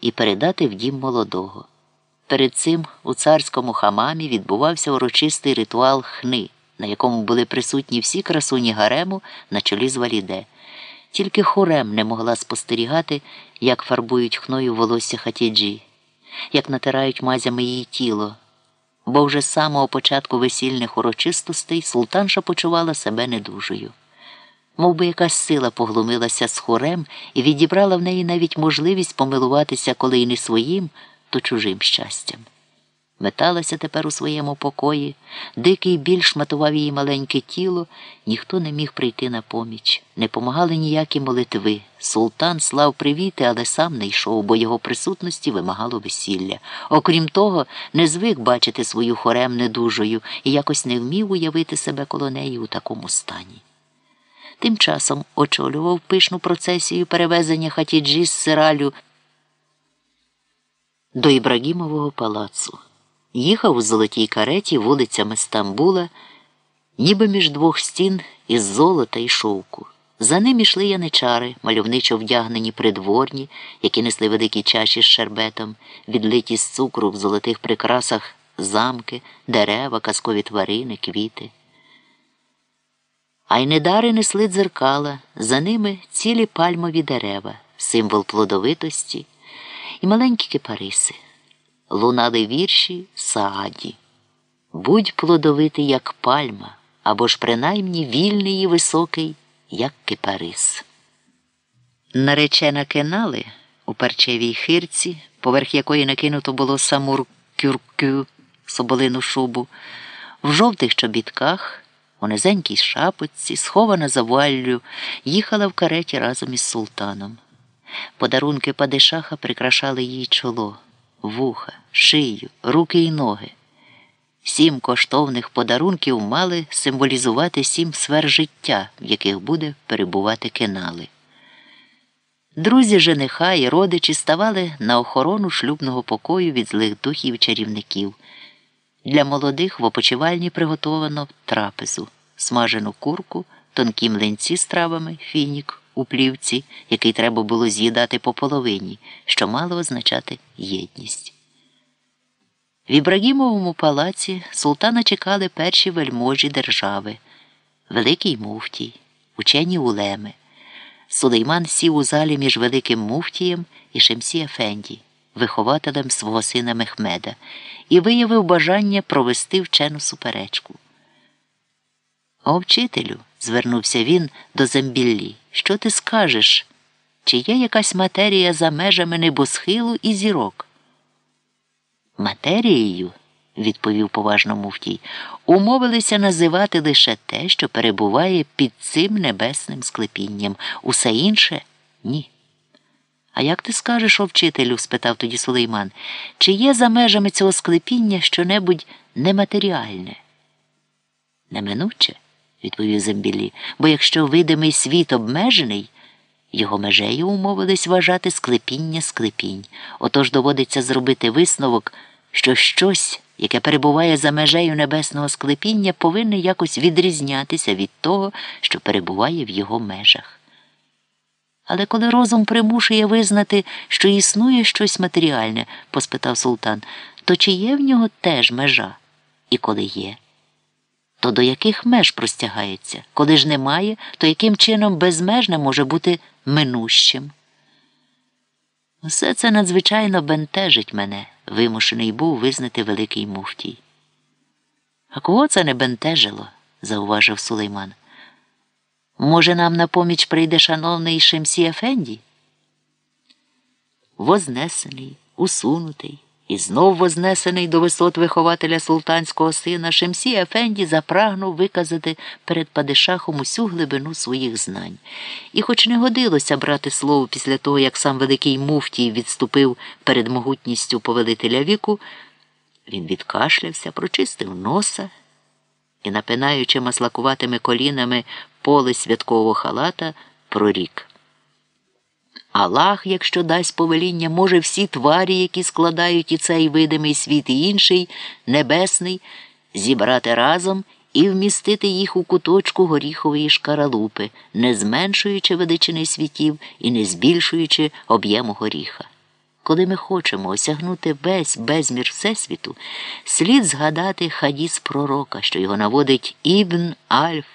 і передати в дім молодого. Перед цим у царському хамамі відбувався урочистий ритуал хни, на якому були присутні всі красуні гарему на чолі з валіде. Тільки хорем не могла спостерігати, як фарбують хною волосся хатіджі, як натирають мазями її тіло, бо вже з самого початку весільних урочистостей султанша почувала себе недужою. Мов би якась сила поглумилася з хорем і відібрала в неї навіть можливість помилуватися коли й не своїм, то чужим щастям. Металася тепер у своєму покої, дикий біль шматував її маленьке тіло, ніхто не міг прийти на поміч, не помагали ніякі молитви. Султан слав привіти, але сам не йшов, бо його присутності вимагало весілля. Окрім того, не звик бачити свою хорем недужою і якось не вмів уявити себе коло неї у такому стані. Тим часом очолював пишну процесію перевезення хатіджі з сиралю до Ібрагімового палацу. Їхав у золотій кареті вулицями Стамбула, ніби між двох стін із золота і шовку. За ним ішли яничари, мальовничо вдягнені придворні, які несли великі чаші з шербетом, відлиті з цукру в золотих прикрасах замки, дерева, казкові тварини, квіти. А й недари несли дзеркала, за ними цілі пальмові дерева, символ плодовитості і маленькі кипариси. Лунали вірші сааді. Будь плодовитий, як пальма, або ж принаймні вільний і високий, як кипарис. Наречена кенали у парчевій хирці, поверх якої накинуто було самур кюркю соболину шубу, в жовтих чобітках, у низенькій шапочці, схована за вуаллю, їхала в кареті разом із султаном. Подарунки падишаха прикрашали її чоло вуха, шию, руки і ноги. Сім коштовних подарунків мали символізувати сім сфер життя, в яких буде перебувати кенали. Друзі жениха і родичі ставали на охорону шлюбного покою від злих духів чарівників. Для молодих в опочивальні приготовано трапезу, смажену курку, тонкі млинці з травами, фінік у плівці, який треба було з'їдати по половині, що мало означати єдність. В Ібрагімовому палаці султана чекали перші вельможі держави, Великий Муфтій, учені улеми. Сулейман сів у залі між Великим Муфтієм і Шемсі Ефенді, вихователем свого сина Мехмеда, і виявив бажання провести вчену суперечку. О, вчителю, звернувся він до Замбіллі, що ти скажеш? Чи є якась матерія за межами небосхилу і зірок? Матерією, відповів поважно муфтій, умовилися називати лише те, що перебуває під цим небесним склепінням, усе інше ні. А як ти скажеш, о вчителю? спитав тоді Сулейман, чи є за межами цього склепіння щонебудь нематеріальне? Неминуче відповів Зембілі, бо якщо видимий світ обмежений, його межею умовились вважати склепіння склепінь. Отож доводиться зробити висновок, що щось, яке перебуває за межею небесного склепіння, повинне якось відрізнятися від того, що перебуває в його межах. Але коли розум примушує визнати, що існує щось матеріальне, поспитав султан, то чи є в нього теж межа? І коли є? то до яких меж простягається? Коли ж немає, то яким чином безмежне може бути минущим? Усе це надзвичайно бентежить мене, вимушений був визнати Великий Муфтій. А кого це не бентежило? зауважив Сулейман. Може, нам на поміч прийде шановний Шемсі Ефенді? Вознесений, усунутий. І знов вознесений до висот вихователя султанського сина Шемсі Ефенді запрагнув виказати перед падишахом усю глибину своїх знань. І, хоч не годилося брати слово після того, як сам великий муфтій відступив перед могутністю повелителя віку, він відкашлявся, прочистив носа і, напинаючи маслакуватими колінами поле святкового халата, прорік. Аллах, якщо дасть повеління, може всі тварі, які складають і цей видимий світ, і інший, небесний, зібрати разом і вмістити їх у куточку горіхової шкаралупи, не зменшуючи величини світів і не збільшуючи об'єму горіха. Коли ми хочемо осягнути весь безмір Всесвіту, слід згадати хадіс пророка, що його наводить Ібн Альф